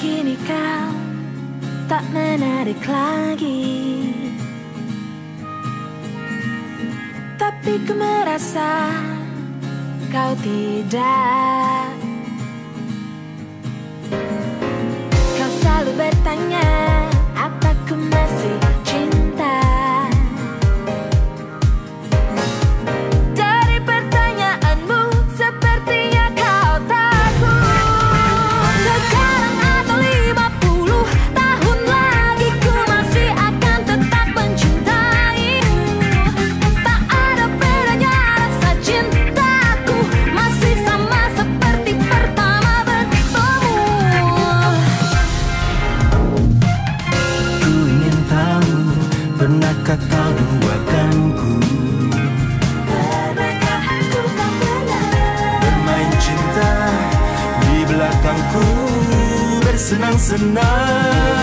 Kini kau tak menarik lagi. Tapi ku merasa kau tidak Katakan buatanku, bermain cinta di belakangku bersenang-senang.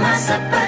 massa pra